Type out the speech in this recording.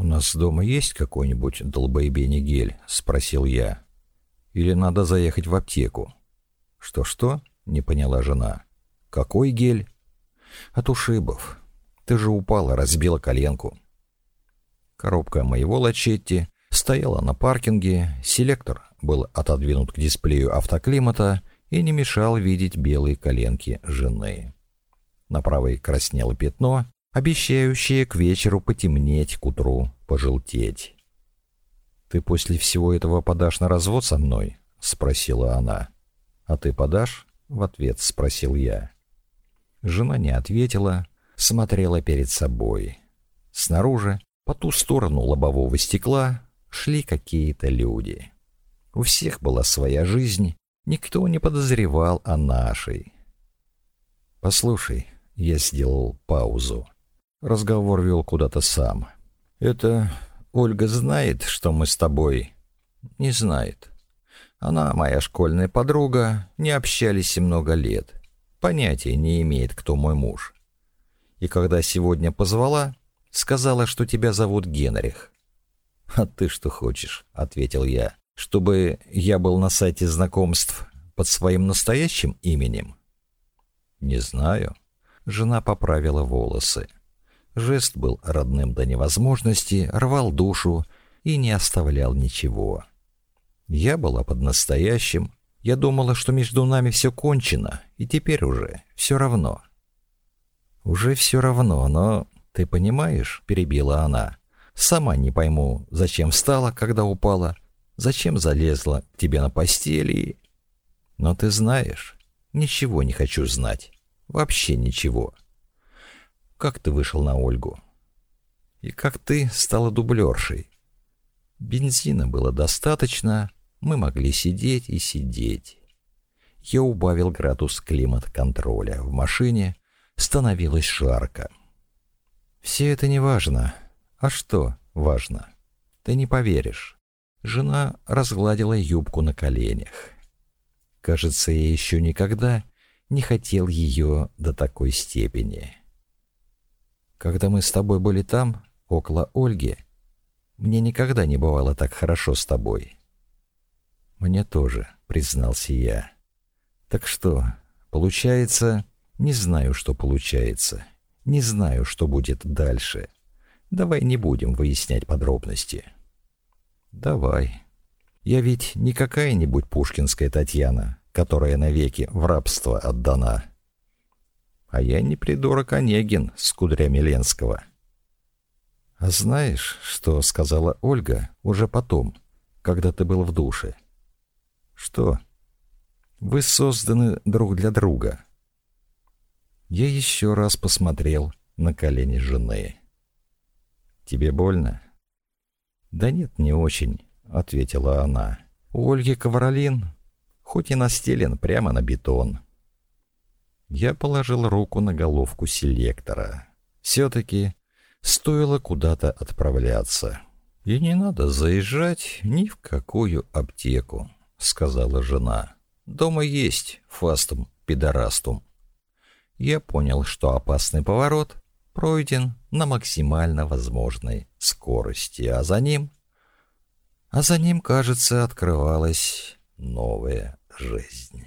«У нас дома есть какой-нибудь долбоебени гель?» — спросил я. «Или надо заехать в аптеку?» «Что-что?» — не поняла жена. «Какой гель?» «От ушибов. Ты же упала, разбила коленку». Коробка моего лачетти стояла на паркинге, селектор был отодвинут к дисплею автоклимата и не мешал видеть белые коленки жены. На правой краснело пятно, обещающее к вечеру потемнеть, к утру пожелтеть. «Ты после всего этого подашь на развод со мной?» — спросила она. «А ты подашь?» — в ответ спросил я. Жена не ответила, смотрела перед собой. Снаружи, по ту сторону лобового стекла, шли какие-то люди. У всех была своя жизнь, никто не подозревал о нашей. «Послушай», — я сделал паузу. Разговор вел куда-то сам. «Это Ольга знает, что мы с тобой?» «Не знает. Она моя школьная подруга, не общались и много лет. Понятия не имеет, кто мой муж. И когда сегодня позвала, сказала, что тебя зовут Генрих. «А ты что хочешь?» — ответил я. «Чтобы я был на сайте знакомств под своим настоящим именем?» «Не знаю». Жена поправила волосы. Жест был родным до невозможности, рвал душу и не оставлял ничего. Я была под настоящим. Я думала, что между нами все кончено, и теперь уже все равно. «Уже все равно, но ты понимаешь?» — перебила она. Сама не пойму, зачем встала, когда упала, зачем залезла к тебе на постели. Но ты знаешь, ничего не хочу знать. Вообще ничего. Как ты вышел на Ольгу? И как ты стала дублершей? Бензина было достаточно, мы могли сидеть и сидеть. Я убавил градус климат-контроля. В машине становилось жарко. Все это не важно. А что важно? Ты не поверишь. Жена разгладила юбку на коленях. Кажется, я еще никогда не хотел ее до такой степени. Когда мы с тобой были там, около Ольги, мне никогда не бывало так хорошо с тобой. Мне тоже, признался я. Так что, получается, не знаю, что получается. Не знаю, что будет дальше. — Давай не будем выяснять подробности. Давай. Я ведь не какая-нибудь пушкинская Татьяна, которая навеки в рабство отдана. А я не придурок Онегин с кудрями Ленского. А знаешь, что сказала Ольга уже потом, когда ты был в душе? Что? Вы созданы друг для друга. Я еще раз посмотрел на колени жены. Тебе больно?» «Да нет, не очень», — ответила она. «У Ольги ковролин, хоть и настелен прямо на бетон». Я положил руку на головку селектора. Все-таки стоило куда-то отправляться. «И не надо заезжать ни в какую аптеку», — сказала жена. «Дома есть фастум пидорастум». Я понял, что опасный поворот пройден на максимально возможной скорости, а за ним... А за ним, кажется, открывалась новая жизнь.